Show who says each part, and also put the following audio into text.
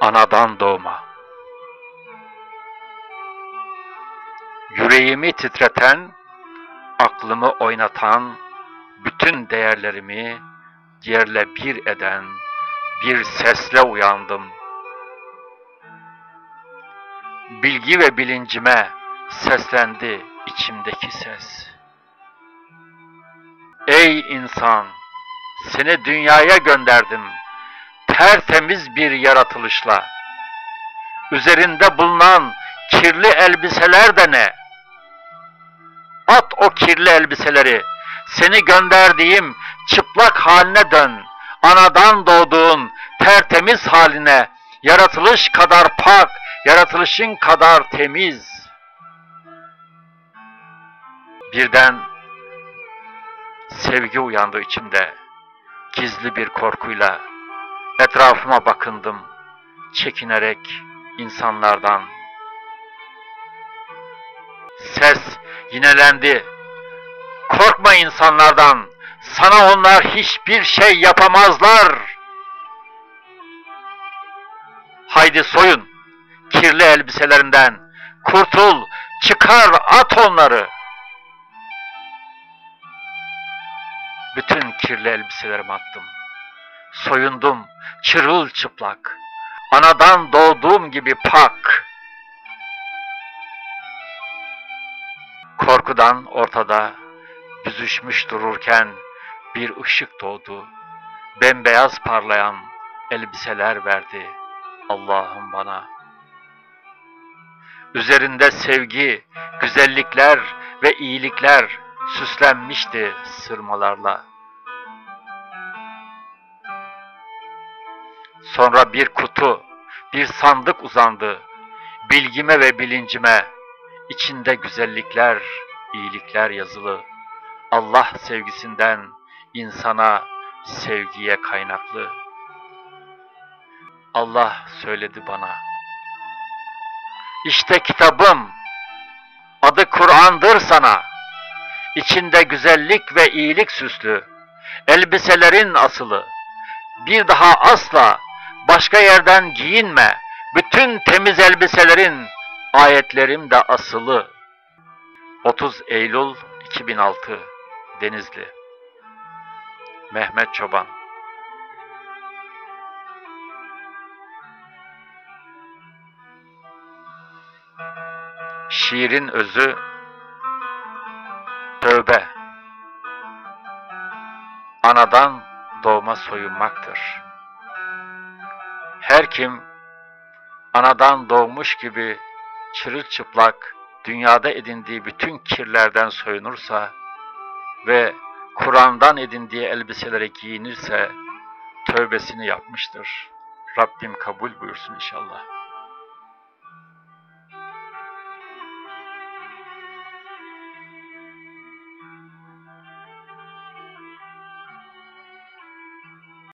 Speaker 1: anadan doğma. Yüreğimi titreten, aklımı oynatan, bütün değerlerimi yerle bir eden bir sesle uyandım. Bilgi ve bilincime seslendi içimdeki ses. Ey insan! Seni dünyaya gönderdim. Tertemiz bir yaratılışla. Üzerinde bulunan kirli elbiseler de ne? At o kirli elbiseleri. Seni gönderdiğim çıplak haline dön. Anadan doğduğun tertemiz haline. Yaratılış kadar pak, yaratılışın kadar temiz. Birden sevgi uyandı içimde. Gizli bir korkuyla etrafıma bakındım. Çekinerek insanlardan. Ses yinelendi. Korkma insanlardan. Sana onlar hiçbir şey yapamazlar. Haydi soyun kirli elbiselerinden. Kurtul, çıkar, at onları. Bütün kirli elbiselerimi attım. Soyundum, çırılçıplak. Anadan doğduğum gibi pak. Korkudan ortada büzüşmüş dururken bir ışık doğdu. Bembeyaz parlayan elbiseler verdi Allah'ım bana. Üzerinde sevgi, güzellikler ve iyilikler süslenmişti sırmalarla. Sonra bir kutu, bir sandık uzandı. Bilgime ve bilincime içinde güzellikler, iyilikler yazılı. Allah sevgisinden insana sevgiye kaynaklı. Allah söyledi bana. İşte kitabım. Adı Kur'an'dır sana. İçinde güzellik ve iyilik süslü. Elbiselerin asılı. Bir daha asla başka yerden giyinme. Bütün temiz elbiselerin ayetlerim de asılı. 30 Eylül 2006 Denizli Mehmet Çoban Şiirin özü tövbe anadan doğma soyunmaktır. Her kim anadan doğmuş gibi çırılçıplak dünyada edindiği bütün kirlerden soyunursa ve Kur'an'dan edindiği elbiselere giyinirse tövbesini yapmıştır. Rabbim kabul buyursun inşallah.